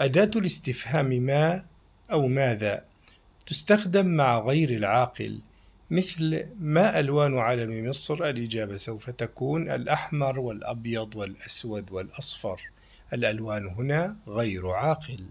أداة الاستفهام ما أو ماذا تستخدم مع غير العاقل مثل ما ألوان علم مصر الإجابة سوف تكون الأحمر والأبيض والأسود والأصفر. الألوان هنا غير عاقل.